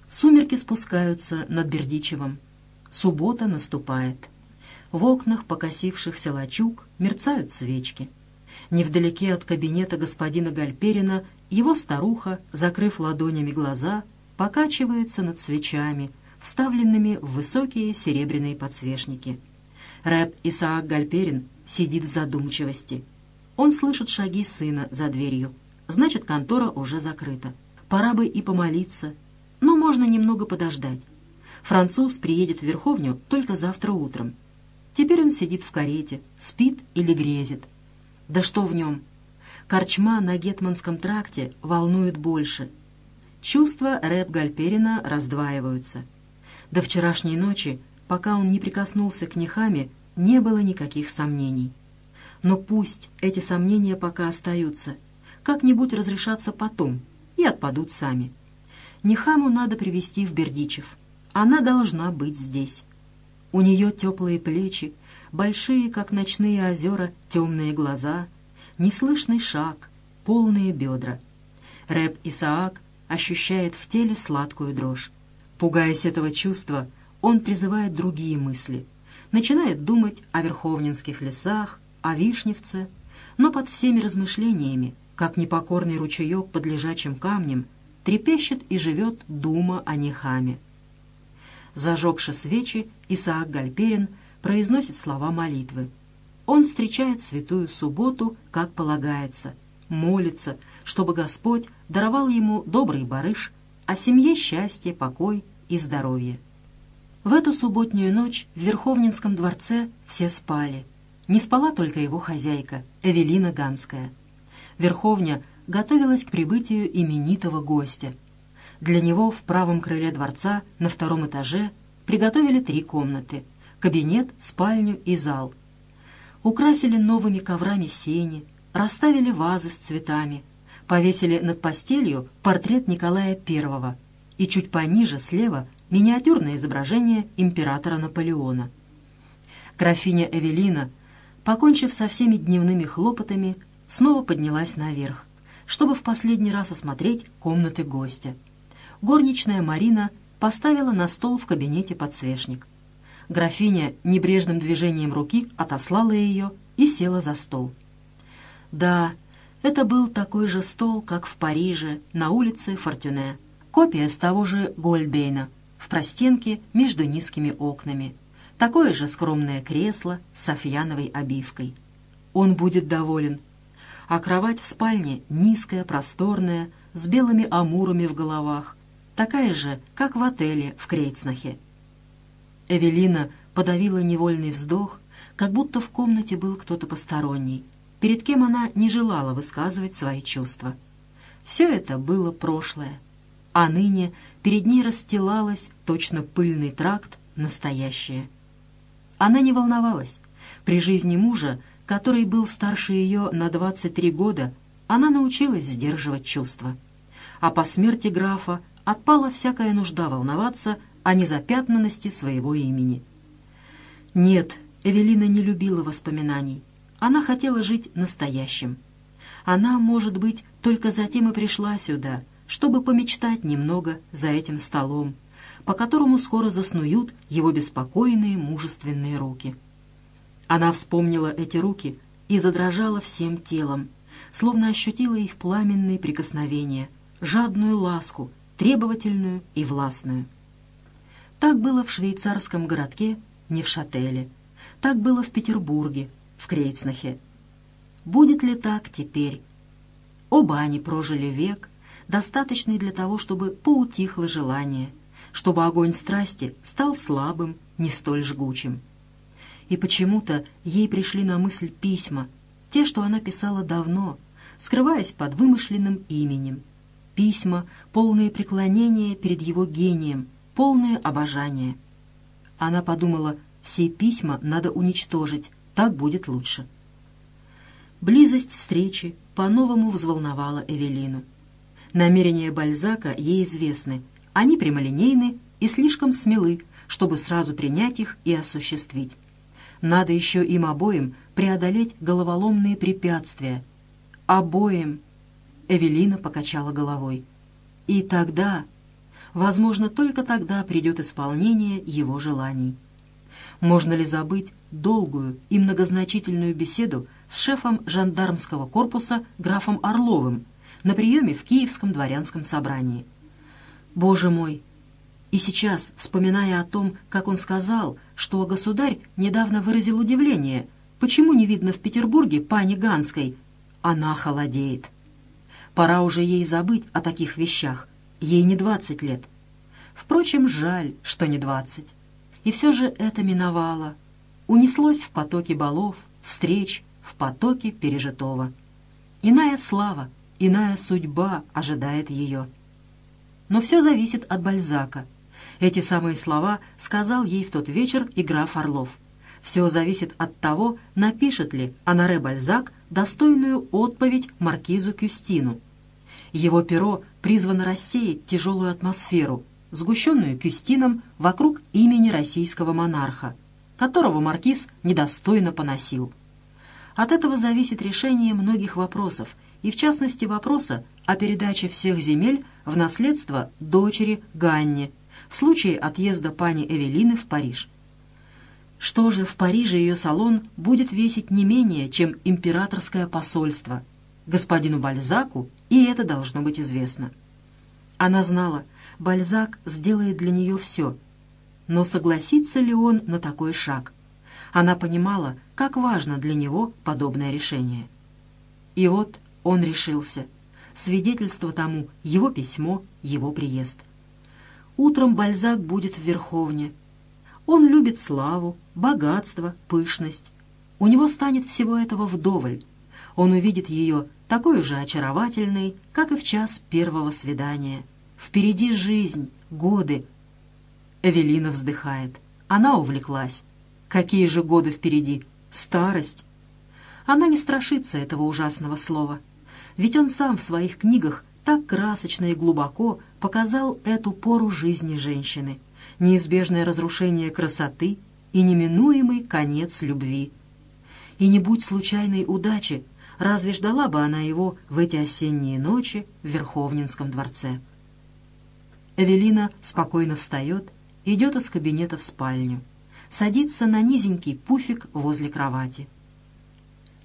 Сумерки спускаются над Бердичевым. Суббота наступает. В окнах покосившихся лачуг мерцают свечки. Невдалеке от кабинета господина Гальперина его старуха, закрыв ладонями глаза, покачивается над свечами — вставленными в высокие серебряные подсвечники. Рэп Исаак Гальперин сидит в задумчивости. Он слышит шаги сына за дверью. Значит, контора уже закрыта. Пора бы и помолиться. Но можно немного подождать. Француз приедет в Верховню только завтра утром. Теперь он сидит в карете, спит или грезит. Да что в нем? Корчма на Гетманском тракте волнует больше. Чувства рэп Гальперина раздваиваются. До вчерашней ночи, пока он не прикоснулся к Нехаме, не было никаких сомнений. Но пусть эти сомнения пока остаются, как-нибудь разрешатся потом и отпадут сами. Нехаму надо привести в Бердичев. Она должна быть здесь. У нее теплые плечи, большие, как ночные озера, темные глаза, неслышный шаг, полные бедра. Рэп Исаак ощущает в теле сладкую дрожь. Пугаясь этого чувства, он призывает другие мысли, начинает думать о верховнинских лесах, о Вишневце, но под всеми размышлениями как непокорный ручеек под лежачим камнем, трепещет и живет дума о Нехаме. Зажегши свечи, Исаак Гальперин произносит слова молитвы. Он встречает святую субботу, как полагается, молится, чтобы Господь даровал ему добрый барыш, а семье счастье, покой и здоровье. В эту субботнюю ночь в Верховнинском дворце все спали. Не спала только его хозяйка, Эвелина Ганская. Верховня готовилась к прибытию именитого гостя. Для него в правом крыле дворца на втором этаже приготовили три комнаты — кабинет, спальню и зал. Украсили новыми коврами сени, расставили вазы с цветами, повесили над постелью портрет Николая I и чуть пониже, слева, миниатюрное изображение императора Наполеона. Графиня Эвелина, покончив со всеми дневными хлопотами, снова поднялась наверх, чтобы в последний раз осмотреть комнаты гостя. Горничная Марина поставила на стол в кабинете подсвечник. Графиня небрежным движением руки отослала ее и села за стол. Да, это был такой же стол, как в Париже, на улице Фортюне. Копия с того же Гольдбейна — в простенке между низкими окнами. Такое же скромное кресло с софьяновой обивкой. Он будет доволен. А кровать в спальне низкая, просторная, с белыми амурами в головах, такая же, как в отеле в Крейцнахе. Эвелина подавила невольный вздох, как будто в комнате был кто-то посторонний, перед кем она не желала высказывать свои чувства. Все это было прошлое а ныне перед ней расстилалась точно пыльный тракт настоящее. Она не волновалась. При жизни мужа, который был старше ее на 23 года, она научилась сдерживать чувства. А по смерти графа отпала всякая нужда волноваться о незапятнанности своего имени. Нет, Эвелина не любила воспоминаний. Она хотела жить настоящим. Она, может быть, только затем и пришла сюда — чтобы помечтать немного за этим столом, по которому скоро заснуют его беспокойные мужественные руки. Она вспомнила эти руки и задрожала всем телом, словно ощутила их пламенные прикосновения, жадную ласку, требовательную и властную. Так было в швейцарском городке Невшателе, так было в Петербурге, в Крейцнахе. Будет ли так теперь? Оба они прожили век, достаточный для того, чтобы поутихло желание, чтобы огонь страсти стал слабым, не столь жгучим. И почему-то ей пришли на мысль письма, те, что она писала давно, скрываясь под вымышленным именем. Письма, полные преклонения перед его гением, полное обожание. Она подумала, все письма надо уничтожить, так будет лучше. Близость встречи по-новому взволновала Эвелину. Намерения Бальзака ей известны. Они прямолинейны и слишком смелы, чтобы сразу принять их и осуществить. Надо еще им обоим преодолеть головоломные препятствия. Обоим. Эвелина покачала головой. И тогда, возможно, только тогда придет исполнение его желаний. Можно ли забыть долгую и многозначительную беседу с шефом жандармского корпуса графом Орловым, на приеме в Киевском дворянском собрании. Боже мой! И сейчас, вспоминая о том, как он сказал, что государь недавно выразил удивление, почему не видно в Петербурге пани Ганской, она холодеет. Пора уже ей забыть о таких вещах. Ей не двадцать лет. Впрочем, жаль, что не двадцать. И все же это миновало. Унеслось в потоке балов, встреч, в потоке пережитого. Иная слава — иная судьба ожидает ее. Но все зависит от Бальзака. Эти самые слова сказал ей в тот вечер и граф Орлов. Все зависит от того, напишет ли Анаре Бальзак достойную отповедь маркизу Кюстину. Его перо призвано рассеять тяжелую атмосферу, сгущенную Кюстином вокруг имени российского монарха, которого маркиз недостойно поносил. От этого зависит решение многих вопросов, и в частности вопроса о передаче всех земель в наследство дочери Ганне в случае отъезда пани Эвелины в Париж. Что же, в Париже ее салон будет весить не менее, чем императорское посольство. господину Бальзаку и это должно быть известно. Она знала, Бальзак сделает для нее все, но согласится ли он на такой шаг? Она понимала, как важно для него подобное решение. И вот он решился. Свидетельство тому — его письмо, его приезд. Утром Бальзак будет в Верховне. Он любит славу, богатство, пышность. У него станет всего этого вдоволь. Он увидит ее такой же очаровательной, как и в час первого свидания. Впереди жизнь, годы. Эвелина вздыхает. Она увлеклась. Какие же годы впереди? Старость. Она не страшится этого ужасного слова. Ведь он сам в своих книгах так красочно и глубоко показал эту пору жизни женщины, неизбежное разрушение красоты и неминуемый конец любви. И не будь случайной удачи, разве ждала бы она его в эти осенние ночи в Верховнинском дворце? Эвелина спокойно встает, идет из кабинета в спальню, садится на низенький пуфик возле кровати.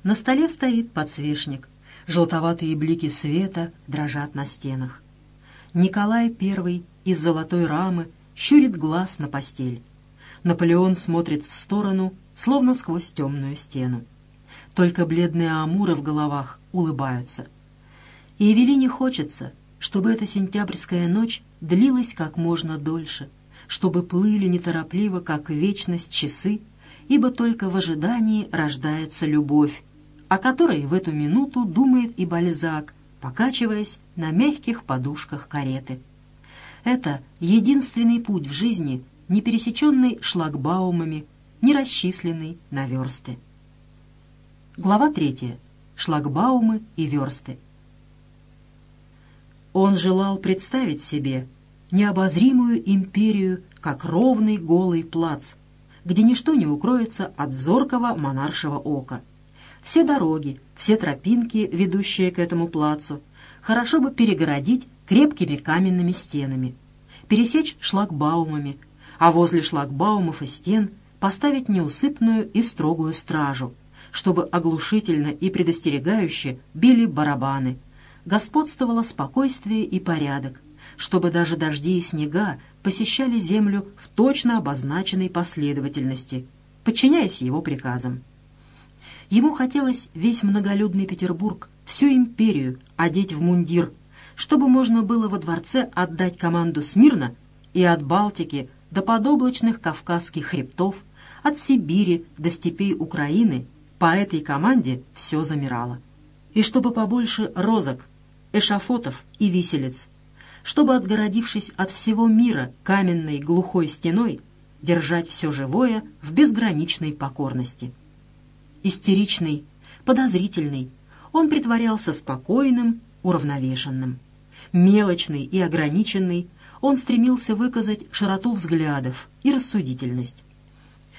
На столе стоит подсвечник, желтоватые блики света дрожат на стенах. Николай I из золотой рамы щурит глаз на постель. Наполеон смотрит в сторону, словно сквозь темную стену. Только бледные амуры в головах улыбаются. И Эвелине хочется, чтобы эта сентябрьская ночь длилась как можно дольше, чтобы плыли неторопливо, как вечность, часы, ибо только в ожидании рождается любовь, о которой в эту минуту думает и Бальзак, покачиваясь на мягких подушках кареты. Это единственный путь в жизни, не пересеченный шлагбаумами, не расчисленный на версты. Глава третья. Шлагбаумы и версты. Он желал представить себе необозримую империю как ровный голый плац, где ничто не укроется от зоркого монаршего ока. Все дороги, все тропинки, ведущие к этому плацу, хорошо бы перегородить крепкими каменными стенами, пересечь шлагбаумами, а возле шлагбаумов и стен поставить неусыпную и строгую стражу, чтобы оглушительно и предостерегающе били барабаны, господствовало спокойствие и порядок, чтобы даже дожди и снега посещали землю в точно обозначенной последовательности, подчиняясь его приказам. Ему хотелось весь многолюдный Петербург, всю империю одеть в мундир, чтобы можно было во дворце отдать команду смирно и от Балтики до подоблачных Кавказских хребтов, от Сибири до степей Украины по этой команде все замирало. И чтобы побольше розок, эшафотов и виселиц, чтобы, отгородившись от всего мира каменной глухой стеной, держать все живое в безграничной покорности истеричный, подозрительный, он притворялся спокойным, уравновешенным. Мелочный и ограниченный, он стремился выказать широту взглядов и рассудительность.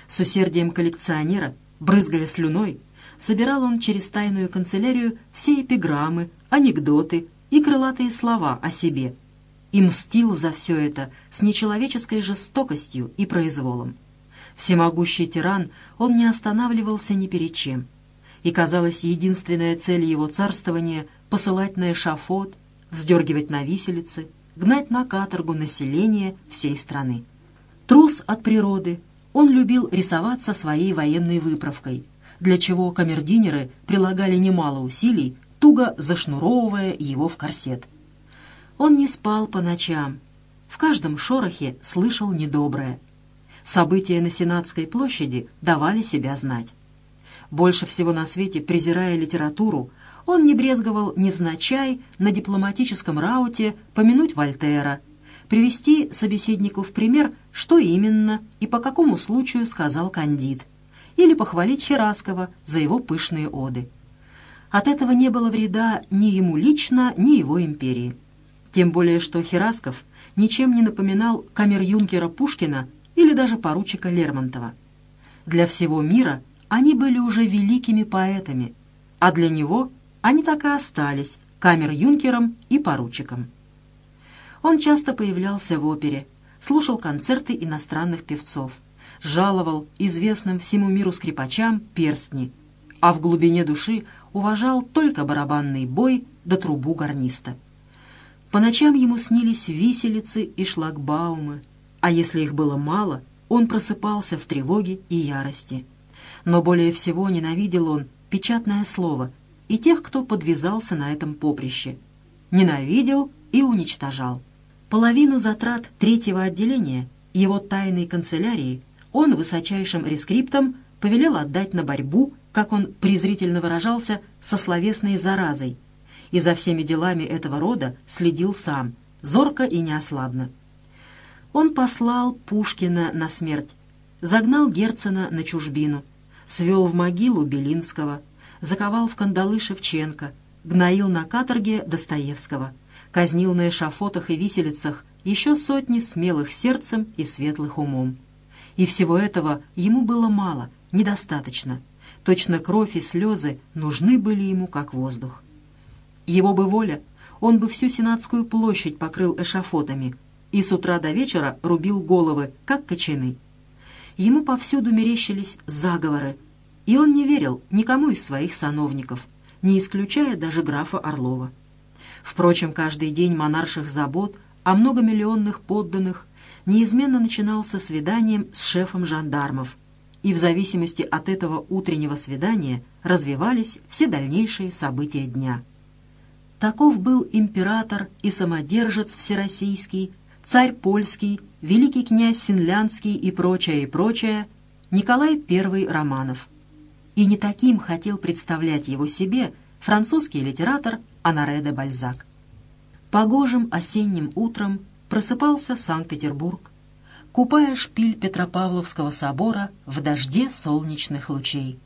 С усердием коллекционера, брызгая слюной, собирал он через тайную канцелярию все эпиграммы, анекдоты и крылатые слова о себе и мстил за все это с нечеловеческой жестокостью и произволом. Всемогущий тиран, он не останавливался ни перед чем. И, казалось, единственная цель его царствования — посылать на эшафот, вздергивать на виселицы, гнать на каторгу население всей страны. Трус от природы, он любил рисоваться своей военной выправкой, для чего камердинеры прилагали немало усилий, туго зашнуровывая его в корсет. Он не спал по ночам, в каждом шорохе слышал недоброе — события на Сенатской площади давали себя знать. Больше всего на свете, презирая литературу, он не брезговал невзначай на дипломатическом рауте помянуть Вольтера, привести собеседнику в пример, что именно и по какому случаю сказал Кандид, или похвалить Хераскова за его пышные оды. От этого не было вреда ни ему лично, ни его империи. Тем более, что Херасков ничем не напоминал камер-юнкера Пушкина или даже поручика Лермонтова. Для всего мира они были уже великими поэтами, а для него они так и остались камер-юнкером и поручиком. Он часто появлялся в опере, слушал концерты иностранных певцов, жаловал известным всему миру скрипачам перстни, а в глубине души уважал только барабанный бой да трубу гарниста. По ночам ему снились виселицы и шлагбаумы, а если их было мало, он просыпался в тревоге и ярости. Но более всего ненавидел он печатное слово и тех, кто подвязался на этом поприще. Ненавидел и уничтожал. Половину затрат третьего отделения его тайной канцелярии он высочайшим рескриптом повелел отдать на борьбу, как он презрительно выражался, со словесной заразой, и за всеми делами этого рода следил сам, зорко и неослабно. Он послал Пушкина на смерть, загнал Герцена на чужбину, свел в могилу Белинского, заковал в кандалы Шевченко, гноил на каторге Достоевского, казнил на эшафотах и виселицах еще сотни смелых сердцем и светлых умом. И всего этого ему было мало, недостаточно. Точно кровь и слезы нужны были ему как воздух. Его бы воля, он бы всю Сенатскую площадь покрыл эшафотами и с утра до вечера рубил головы, как кочаны. Ему повсюду мерещились заговоры, и он не верил никому из своих сановников, не исключая даже графа Орлова. Впрочем, каждый день монарших забот о многомиллионных подданных неизменно начинался свиданием с шефом жандармов, и в зависимости от этого утреннего свидания развивались все дальнейшие события дня. Таков был император и самодержец всероссийский, царь польский, великий князь финляндский и прочее, и прочее, Николай I Романов. И не таким хотел представлять его себе французский литератор Анаре де Бальзак. Погожим осенним утром просыпался Санкт-Петербург, купая шпиль Петропавловского собора в дожде солнечных лучей.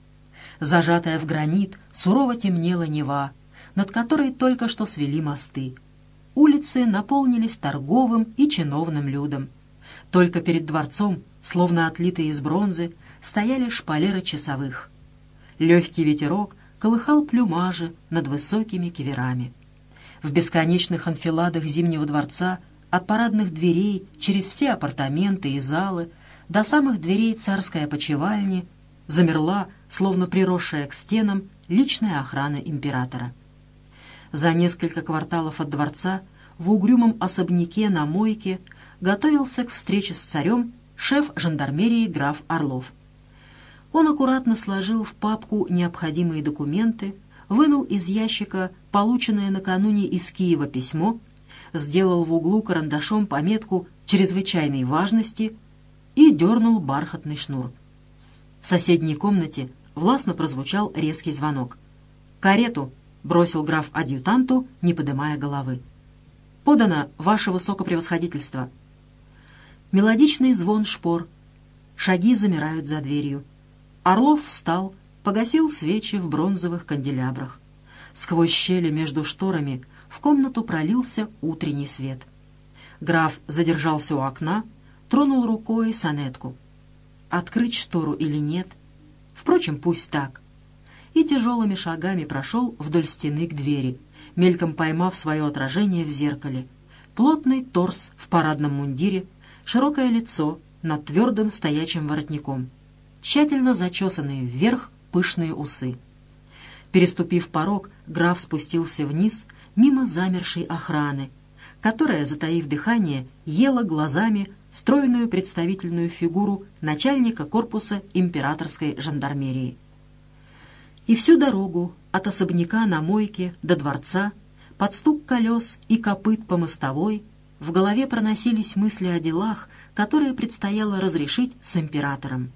Зажатая в гранит, сурово темнела Нева, над которой только что свели мосты. Улицы наполнились торговым и чиновным людом. Только перед дворцом, словно отлитые из бронзы, стояли шпалеры часовых. Легкий ветерок колыхал плюмажи над высокими киверами. В бесконечных анфиладах Зимнего дворца — от парадных дверей через все апартаменты и залы до самых дверей царской опочивальни замерла, словно приросшая к стенам, личная охрана императора. За несколько кварталов от дворца в угрюмом особняке на мойке готовился к встрече с царем шеф жандармерии граф Орлов. Он аккуратно сложил в папку необходимые документы, вынул из ящика полученное накануне из Киева письмо сделал в углу карандашом пометку чрезвычайной важности и дернул бархатный шнур. В соседней комнате властно прозвучал резкий звонок. «Карету!» — бросил граф адъютанту, не подымая головы. «Подано, ваше высокопревосходительство!» Мелодичный звон шпор. Шаги замирают за дверью. Орлов встал, погасил свечи в бронзовых канделябрах. Сквозь щели между шторами в комнату пролился утренний свет. Граф задержался у окна, тронул рукой сонетку. Открыть штору или нет? Впрочем, пусть так. И тяжелыми шагами прошел вдоль стены к двери, мельком поймав свое отражение в зеркале. Плотный торс в парадном мундире, широкое лицо над твердым стоячим воротником, тщательно зачесанные вверх пышные усы. Переступив порог, граф спустился вниз мимо замершей охраны, которая, затаив дыхание, ела глазами стройную представительную фигуру начальника корпуса императорской жандармерии. И всю дорогу от особняка на мойке до дворца, под стук колес и копыт по мостовой, в голове проносились мысли о делах, которые предстояло разрешить с императором.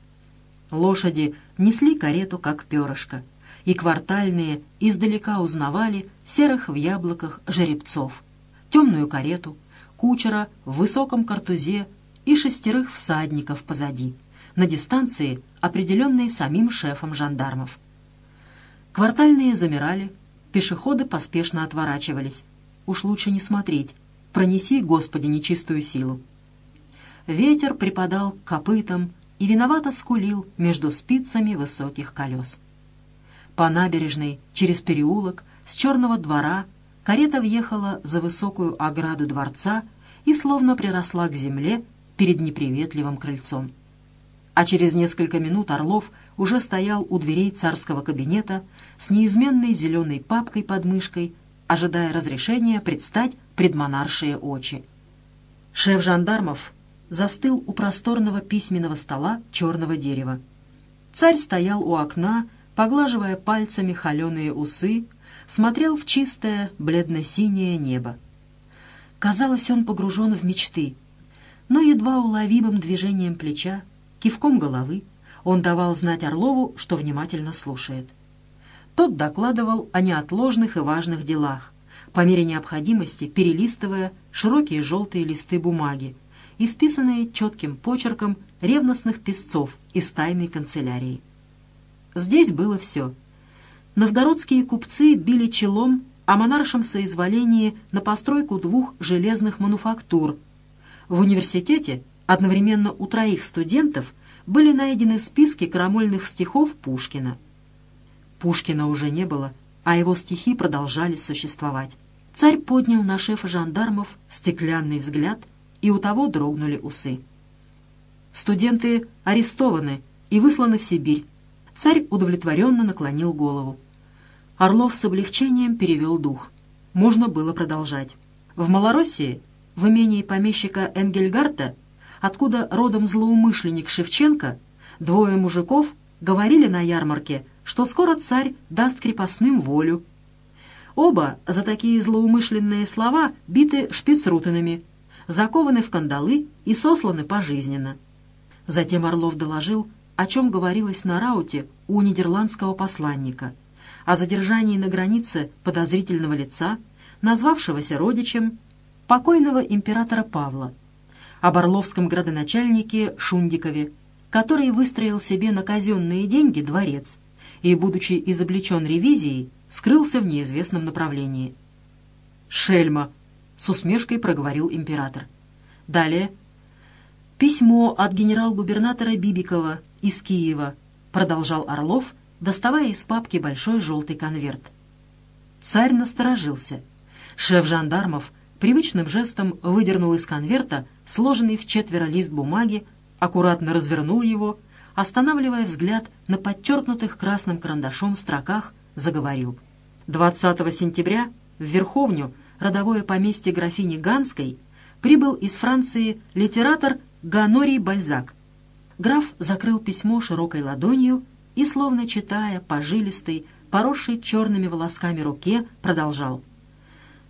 Лошади несли карету, как перышко — и квартальные издалека узнавали серых в яблоках жеребцов, темную карету, кучера в высоком картузе и шестерых всадников позади, на дистанции, определенной самим шефом жандармов. Квартальные замирали, пешеходы поспешно отворачивались. Уж лучше не смотреть. Пронеси, Господи, нечистую силу. Ветер припадал к копытам и виновато скулил между спицами высоких колес. По набережной, через переулок, с черного двора карета въехала за высокую ограду дворца и словно приросла к земле перед неприветливым крыльцом. а через несколько минут Орлов уже стоял у дверей царского кабинета с неизменной зеленой папкой под мышкой, ожидая разрешения предстать пред монаршие очи. Шеф жандармов застыл у просторного письменного стола черного дерева. Царь стоял у окна, поглаживая пальцами холеные усы, смотрел в чистое бледно-синее небо. Казалось, он погружен в мечты, но едва уловимым движением плеча, кивком головы, он давал знать Орлову, что внимательно слушает. Тот докладывал о неотложных и важных делах, по мере необходимости перелистывая широкие желтые листы бумаги, исписанные четким почерком ревностных песцов из тайной канцелярии. Здесь было все. Новгородские купцы били челом о монаршем соизволении на постройку двух железных мануфактур. В университете одновременно у троих студентов были найдены списки крамольных стихов Пушкина. Пушкина уже не было, а его стихи продолжали существовать. Царь поднял на шефа жандармов стеклянный взгляд, и у того дрогнули усы. Студенты арестованы и высланы в Сибирь. Царь удовлетворенно наклонил голову. Орлов с облегчением перевел дух. Можно было продолжать. В Малороссии, в имении помещика Энгельгарта, откуда родом злоумышленник Шевченко, двое мужиков говорили на ярмарке, что скоро царь даст крепостным волю. Оба за такие злоумышленные слова биты шпицрутенами, закованы в кандалы и сосланы пожизненно. Затем Орлов доложил, о чем говорилось на рауте у нидерландского посланника, о задержании на границе подозрительного лица, назвавшегося родичем покойного императора Павла, об орловском градоначальнике Шундикове, который выстроил себе на казенные деньги дворец и, будучи изобличен ревизией, скрылся в неизвестном направлении. «Шельма!» — с усмешкой проговорил император. Далее. «Письмо от генерал-губернатора Бибикова из Киева», — продолжал Орлов, доставая из папки большой желтый конверт. Царь насторожился. Шеф жандармов привычным жестом выдернул из конверта сложенный в четверо лист бумаги, аккуратно развернул его, останавливая взгляд на подчеркнутых красным карандашом строках, заговорил. 20 сентября в Верховню, родовое поместье графини Ганской, прибыл из Франции литератор Ганорий Бальзак. Граф закрыл письмо широкой ладонью и, словно читая по жилистой, поросшей черными волосками руке, продолжал.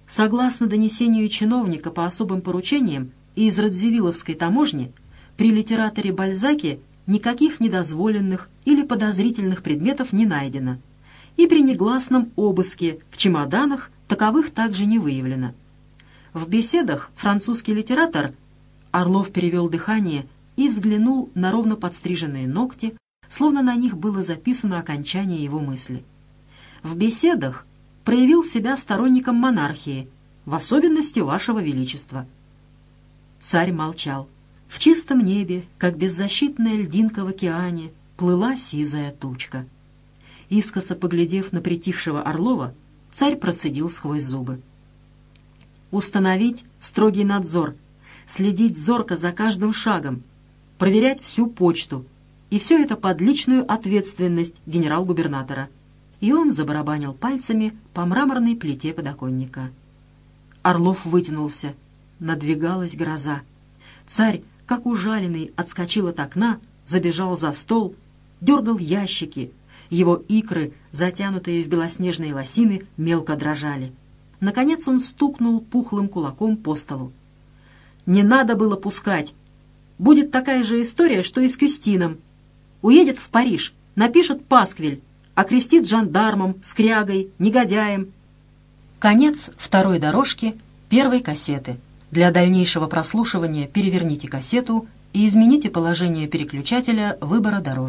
Согласно донесению чиновника по особым поручениям из Радзивилловской таможни, при литераторе Бальзаке никаких недозволенных или подозрительных предметов не найдено, и при негласном обыске в чемоданах таковых также не выявлено. В беседах французский литератор Орлов перевел дыхание и взглянул на ровно подстриженные ногти, словно на них было записано окончание его мысли. В беседах проявил себя сторонником монархии, в особенности вашего величества. Царь молчал. В чистом небе, как беззащитная льдинка в океане, плыла сизая тучка. Искоса поглядев на притихшего Орлова, царь процедил сквозь зубы. «Установить строгий надзор, следить зорко за каждым шагом, проверять всю почту, и все это под личную ответственность генерал-губернатора». И он забарабанил пальцами по мраморной плите подоконника. Орлов вытянулся. Надвигалась гроза. Царь, как ужаленный, отскочил от окна, забежал за стол, дергал ящики, его икры, затянутые в белоснежные лосины, мелко дрожали. Наконец он стукнул пухлым кулаком по столу. «Не надо было пускать. Будет такая же история, что и с Кюстином. Уедет в Париж, напишет пасквиль, окрестит жандармом, скрягой, негодяем». Конец второй дорожки первой кассеты. Для дальнейшего прослушивания переверните кассету и измените положение переключателя выбора дорожки.